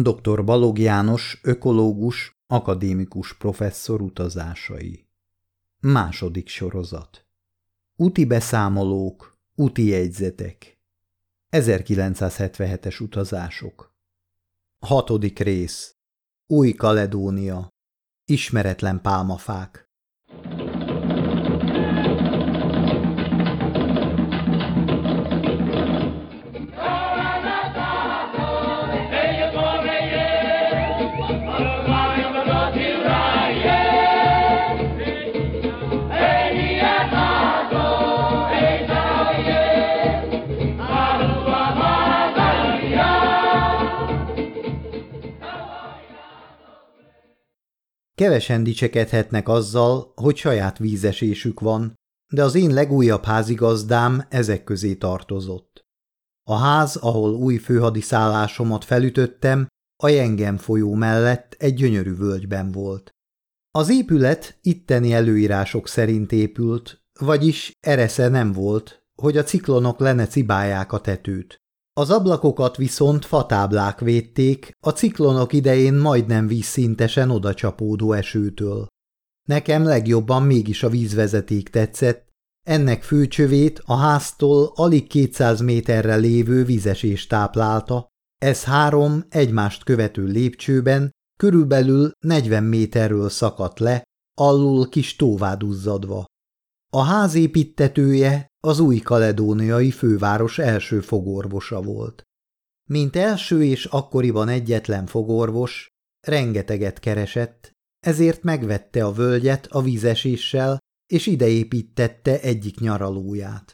Dr. Balog János, ökológus, akadémikus professzor utazásai. Második sorozat. Úti beszámolók, úti jegyzetek. 1977-es utazások. Hatodik rész. Új-Kaledónia. Ismeretlen pálmafák. Kevesen dicsekedhetnek azzal, hogy saját vízesésük van, de az én legújabb házigazdám ezek közé tartozott. A ház, ahol új főhadiszállásomat felütöttem, a Jengem folyó mellett egy gyönyörű völgyben volt. Az épület itteni előírások szerint épült, vagyis eresze nem volt, hogy a ciklonok lene cibálják a tetőt. Az ablakokat viszont fatáblák védték, a ciklonok idején majdnem vízszintesen odacsapódó esőtől. Nekem legjobban mégis a vízvezeték tetszett, ennek főcsövét a háztól alig 200 méterre lévő vízesés táplálta, ez három egymást követő lépcsőben körülbelül 40 méterről szakadt le, alul kis tóváduzzadva. A ház építetője az új kaledóniai főváros első fogorvosa volt. Mint első és akkoriban egyetlen fogorvos, rengeteget keresett, ezért megvette a völgyet a vízeséssel, és ideépítette egyik nyaralóját.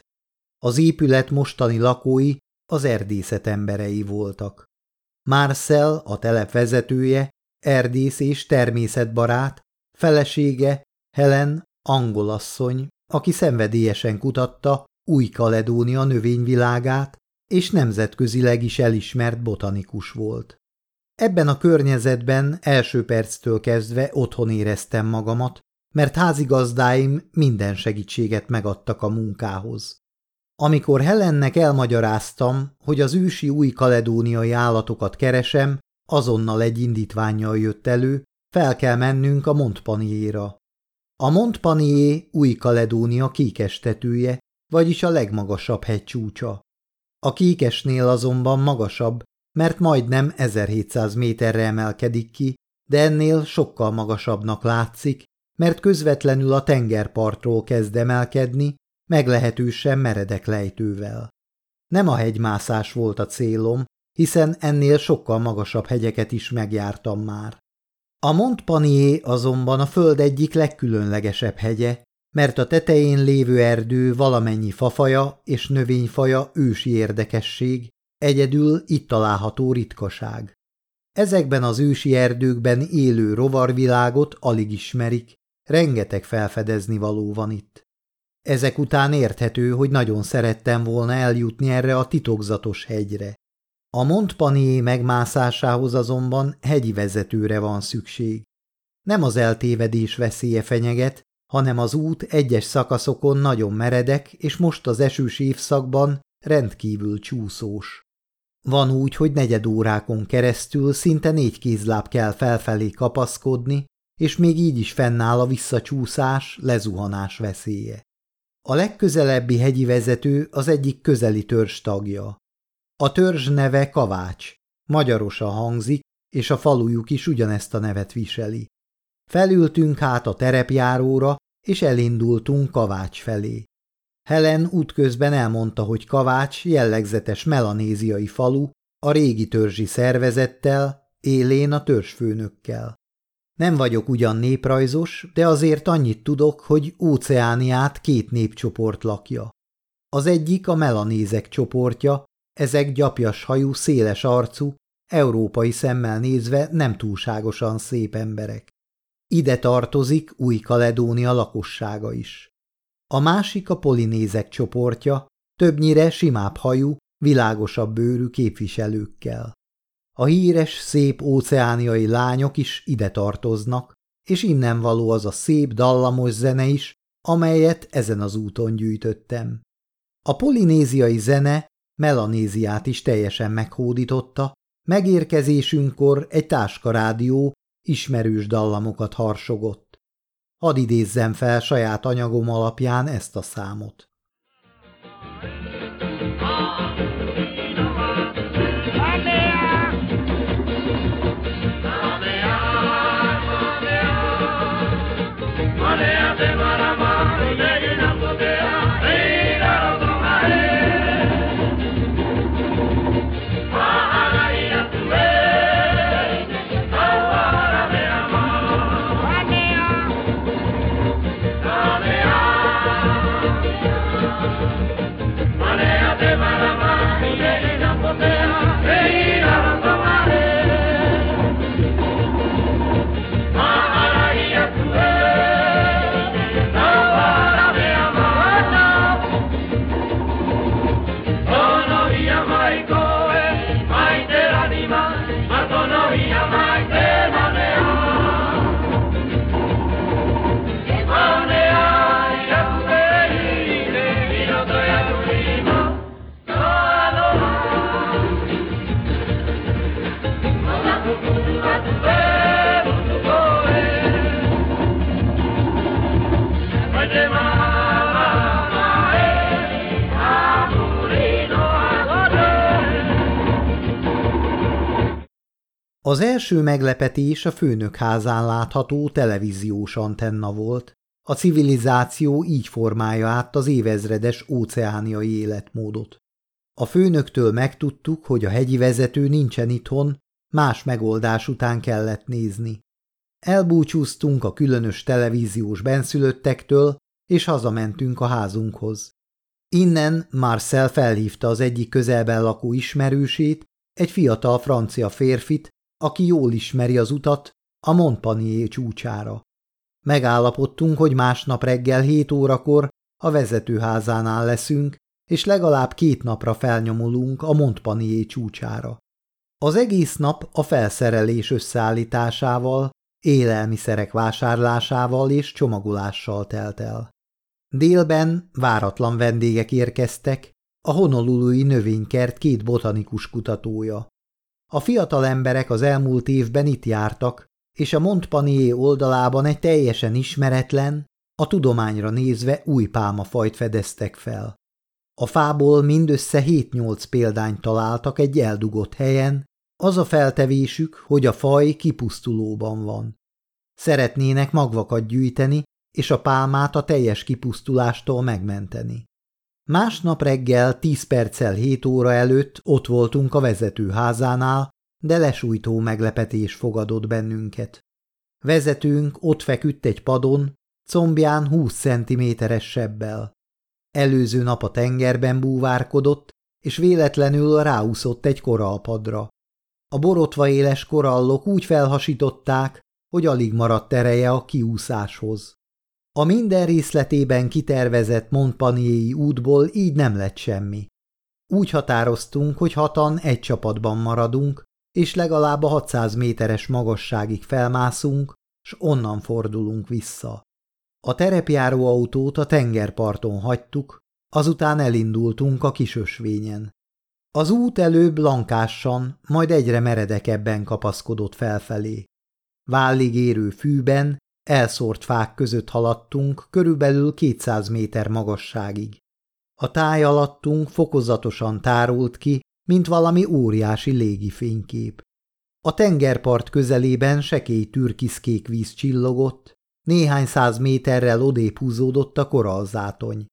Az épület mostani lakói az erdészet emberei voltak. Marcel, a telep vezetője, erdész és természetbarát, felesége, Helen, angolasszony, aki szenvedélyesen kutatta Új-Kaledónia növényvilágát, és nemzetközileg is elismert botanikus volt. Ebben a környezetben első perctől kezdve otthon éreztem magamat, mert házigazdáim minden segítséget megadtak a munkához. Amikor Helennek elmagyaráztam, hogy az ősi új kaledóniai állatokat keresem, azonnal egy indítványjal jött elő, fel kell mennünk a Montpaniéra. A Montpanié Új-Kaledónia kékestetője, vagyis a legmagasabb hegycsúcsa. A kékesnél azonban magasabb, mert majdnem 1700 méterre emelkedik ki, de ennél sokkal magasabbnak látszik, mert közvetlenül a tengerpartról kezd emelkedni, meglehetősen meredek lejtővel. Nem a hegymászás volt a célom, hiszen ennél sokkal magasabb hegyeket is megjártam már. A Montpanier azonban a föld egyik legkülönlegesebb hegye, mert a tetején lévő erdő valamennyi fafaja és növényfaja ősi érdekesség, egyedül itt található ritkaság. Ezekben az ősi erdőkben élő rovarvilágot alig ismerik, rengeteg felfedezni való van itt. Ezek után érthető, hogy nagyon szerettem volna eljutni erre a titokzatos hegyre. A Montpanier megmászásához azonban hegyi vezetőre van szükség. Nem az eltévedés veszélye fenyeget, hanem az út egyes szakaszokon nagyon meredek, és most az esős évszakban rendkívül csúszós. Van úgy, hogy negyed órákon keresztül szinte négy kézláb kell felfelé kapaszkodni, és még így is fennáll a visszacsúszás, lezuhanás veszélye. A legközelebbi hegyi vezető az egyik közeli törzs tagja. A törzs neve Kavács, magyarosan hangzik, és a falujuk is ugyanezt a nevet viseli. Felültünk hát a terepjáróra, és elindultunk Kavács felé. Helen útközben elmondta, hogy Kavács jellegzetes melanéziai falu, a régi törzsi szervezettel, élén a törzsfőnökkel. Nem vagyok ugyan néprajzos, de azért annyit tudok, hogy óceániát két népcsoport lakja. Az egyik a melanézek csoportja, ezek gyapjas hajú, széles arcú, európai szemmel nézve nem túlságosan szép emberek. Ide tartozik Új-Kaledónia lakossága is. A másik a polinézek csoportja, többnyire simább hajú, világosabb bőrű képviselőkkel. A híres, szép óceániai lányok is ide tartoznak, és innen való az a szép, dallamos zene is, amelyet ezen az úton gyűjtöttem. A polinéziai zene Melanéziát is teljesen meghódította, Megérkezésünkkor egy táskarádió ismerős dallamokat harsogott. Hadd idézzem fel saját anyagom alapján ezt a számot. Az első meglepetés a főnök házán látható televíziós antenna volt. A civilizáció így formálja át az évezredes óceániai életmódot. A főnöktől megtudtuk, hogy a hegyi vezető nincsen itthon, más megoldás után kellett nézni. Elbúcsúztunk a különös televíziós benszülöttektől, és hazamentünk a házunkhoz. Innen Marcel felhívta az egyik közelben lakó ismerősét, egy fiatal francia férfit, aki jól ismeri az utat a Montpanier csúcsára. Megállapodtunk, hogy másnap reggel hét órakor a vezetőházánál leszünk, és legalább két napra felnyomulunk a Montpanier csúcsára. Az egész nap a felszerelés összeállításával, élelmiszerek vásárlásával és csomagolással telt el. Délben váratlan vendégek érkeztek, a honolului növénykert két botanikus kutatója. A fiatal emberek az elmúlt évben itt jártak, és a Montpanier oldalában egy teljesen ismeretlen, a tudományra nézve új pálmafajt fedeztek fel. A fából mindössze 7-8 példányt találtak egy eldugott helyen, az a feltevésük, hogy a faj kipusztulóban van. Szeretnének magvakat gyűjteni, és a pálmát a teljes kipusztulástól megmenteni. Másnap reggel tíz perccel hét óra előtt ott voltunk a vezetőházánál, de lesújtó meglepetés fogadott bennünket. Vezetőnk ott feküdt egy padon, combján húsz centiméteres sebbel. Előző nap a tengerben búvárkodott, és véletlenül ráúszott egy korallpadra. A borotva éles korallok úgy felhasították, hogy alig maradt ereje a kiúszáshoz. A minden részletében kitervezett Montpanier útból így nem lett semmi. Úgy határoztunk, hogy hatan egy csapatban maradunk, és legalább a 600 méteres magasságig felmászunk, s onnan fordulunk vissza. A terepjáró autót a tengerparton hagytuk, azután elindultunk a kisösvényen. Az út előbb lankássan, majd egyre meredekebben kapaszkodott felfelé. Vállig érő fűben Elszórt fák között haladtunk körülbelül 200 méter magasságig. A táj alattunk fokozatosan tárult ki, mint valami óriási légifénykép. A tengerpart közelében sekély türkiszkék víz csillogott, néhány száz méterrel odébb húzódott a koralzátony.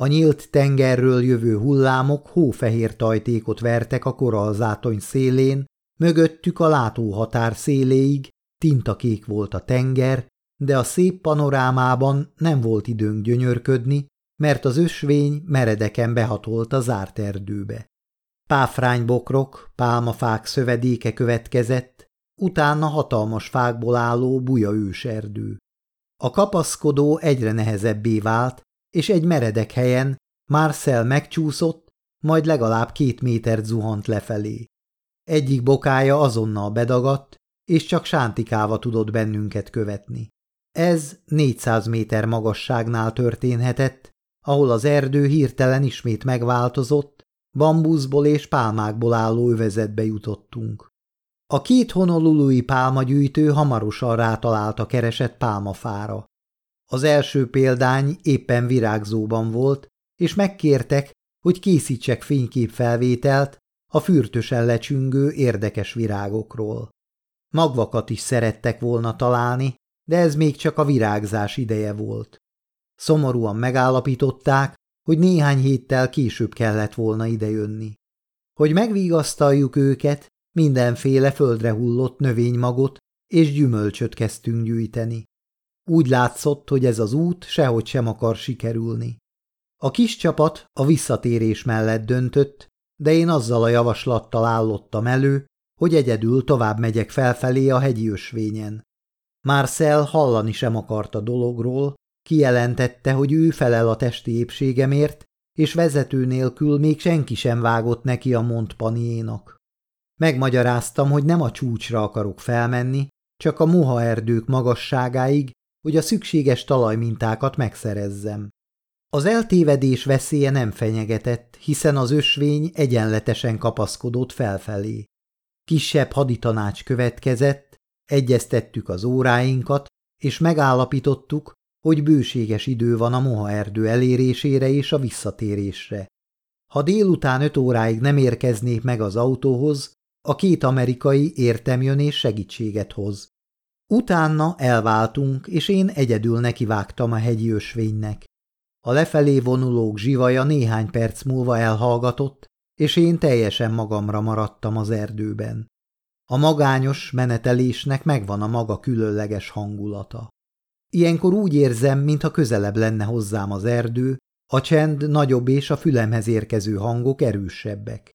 A nyílt tengerről jövő hullámok hófehér tajtékot vertek a koralzátony szélén, mögöttük a látóhatár széléig, tintakék volt a tenger, de a szép panorámában nem volt időnk gyönyörködni, mert az ösvény meredeken behatolt a zárt erdőbe. Páfránybokrok, pálmafák szövedéke következett, utána hatalmas fákból álló buja őserdő. A kapaszkodó egyre nehezebbé vált, és egy meredek helyen Marcel megcsúszott, majd legalább két métert zuhant lefelé. Egyik bokája azonnal bedagadt, és csak sántikáva tudott bennünket követni. Ez 400 méter magasságnál történhetett, ahol az erdő hirtelen ismét megváltozott, bambuszból és pálmákból álló övezetbe jutottunk. A két honolului pálmagyűjtő hamarosan rátalált a keresett pálmafára. Az első példány éppen virágzóban volt, és megkértek, hogy készítsek fényképfelvételt a fürtösen lecsüngő érdekes virágokról. Magvakat is szerettek volna találni, de ez még csak a virágzás ideje volt. Szomorúan megállapították, hogy néhány héttel később kellett volna idejönni. Hogy megvigasztaljuk őket, mindenféle földre hullott növénymagot és gyümölcsöt kezdtünk gyűjteni. Úgy látszott, hogy ez az út sehogy sem akar sikerülni. A kis csapat a visszatérés mellett döntött, de én azzal a javaslattal állottam elő, hogy egyedül tovább megyek felfelé a hegyi ösvényen. Marcel hallani sem akart a dologról, kijelentette, hogy ő felel a testi épségemért, és vezető nélkül még senki sem vágott neki a Montpaniénak. Megmagyaráztam, hogy nem a csúcsra akarok felmenni, csak a muhaerdők magasságáig, hogy a szükséges talajmintákat megszerezzem. Az eltévedés veszélye nem fenyegetett, hiszen az ösvény egyenletesen kapaszkodott felfelé. Kisebb haditanács következett, egyeztettük az óráinkat, és megállapítottuk, hogy bőséges idő van a mohaerdő elérésére és a visszatérésre. Ha délután öt óráig nem érkeznék meg az autóhoz, a két amerikai értem jön és segítséget hoz. Utána elváltunk, és én egyedül nekivágtam a hegyi ösvénynek. A lefelé vonulók zsivaja néhány perc múlva elhallgatott, és én teljesen magamra maradtam az erdőben. A magányos menetelésnek megvan a maga különleges hangulata. Ilyenkor úgy érzem, mintha közelebb lenne hozzám az erdő, a csend nagyobb és a fülemhez érkező hangok erősebbek.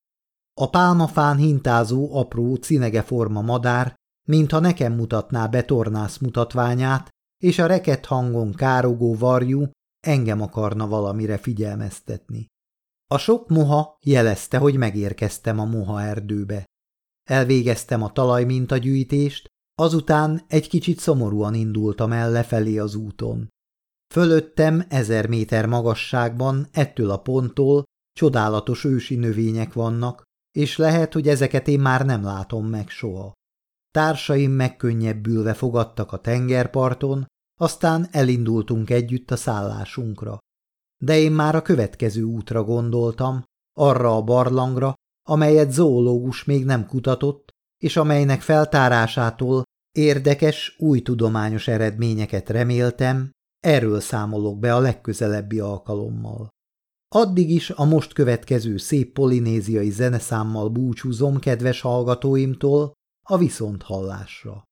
A pálmafán hintázó apró cinegeforma madár, mintha nekem mutatná betornász mutatványát, és a reket hangon károgó varjú engem akarna valamire figyelmeztetni. A sok moha jelezte, hogy megérkeztem a moha erdőbe. Elvégeztem a talajmintagyűjtést, azután egy kicsit szomorúan indultam el lefelé az úton. Fölöttem ezer méter magasságban ettől a ponttól csodálatos ősi növények vannak, és lehet, hogy ezeket én már nem látom meg soha. Társaim megkönnyebbülve fogadtak a tengerparton, aztán elindultunk együtt a szállásunkra. De én már a következő útra gondoltam, arra a barlangra, amelyet zoológus még nem kutatott, és amelynek feltárásától érdekes, új tudományos eredményeket reméltem, erről számolok be a legközelebbi alkalommal. Addig is a most következő szép polinéziai zeneszámmal búcsúzom kedves hallgatóimtól a viszonthallásra.